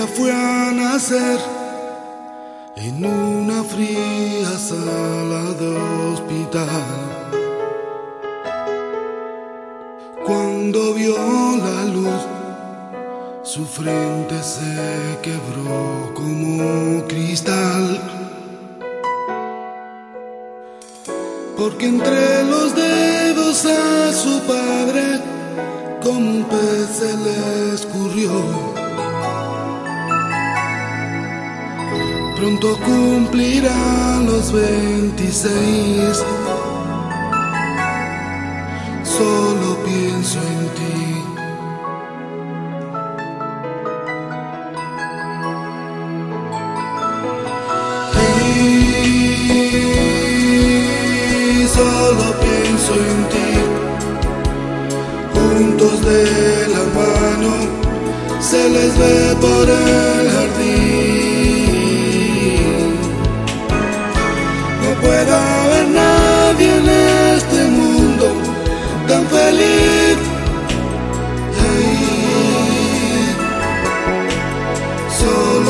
fue a nacer en una fría sala de hospital. Cuando vio la luz, su frente se quebró como cristal. Porque entre los dedos a su padre, como un pez se le escurrió. Pronto cumplirá los 26. Solo pienso en ti. Solo pienso en ti. Juntos de la mano se les ve por el jardín.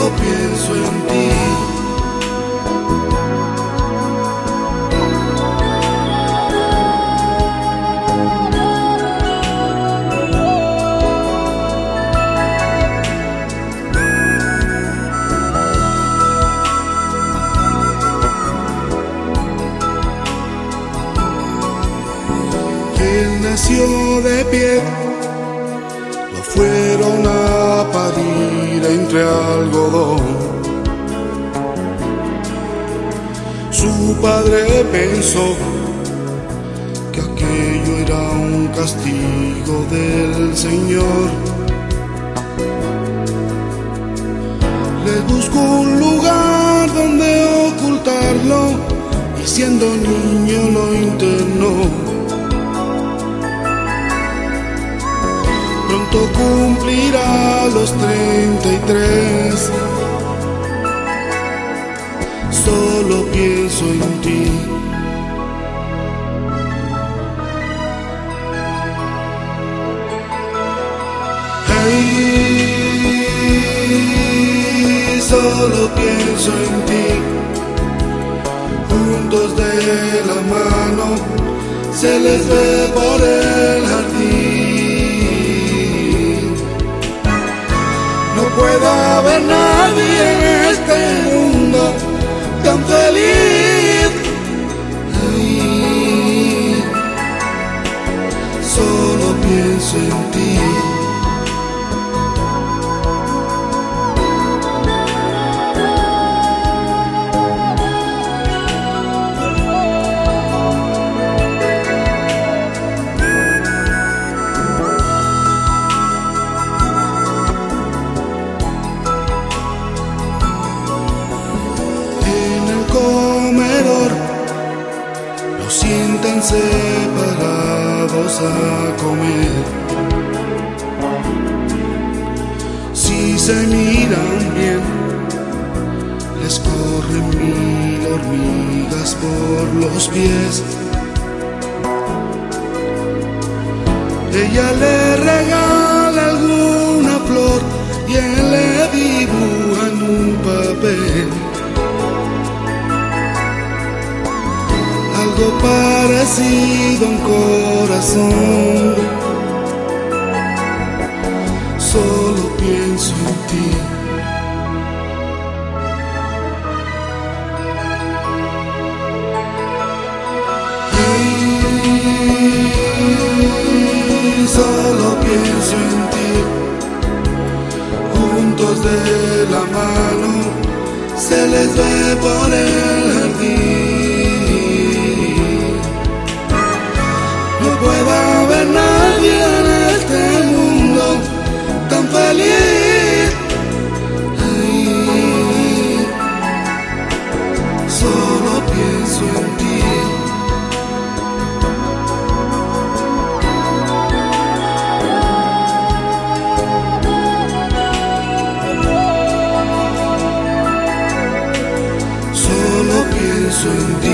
Solo pienso en ti. Nació de pie, entre algodón. Su padre pensó que aquello era un castigo del Señor. Le buscó un lugar donde ocultarlo y siendo niño lo internó. Pronto cumplirá los 33. Solo pienso en ti. Solo pienso en ti. Juntos de la mano se les ve separados a comer. Si se miran bien, les corren mil hormigas por los pies. Ella le regala parecido a un corazón. Solo pienso en ti. Solo pienso en ti. Juntos de la mano se les ve por el jardín. be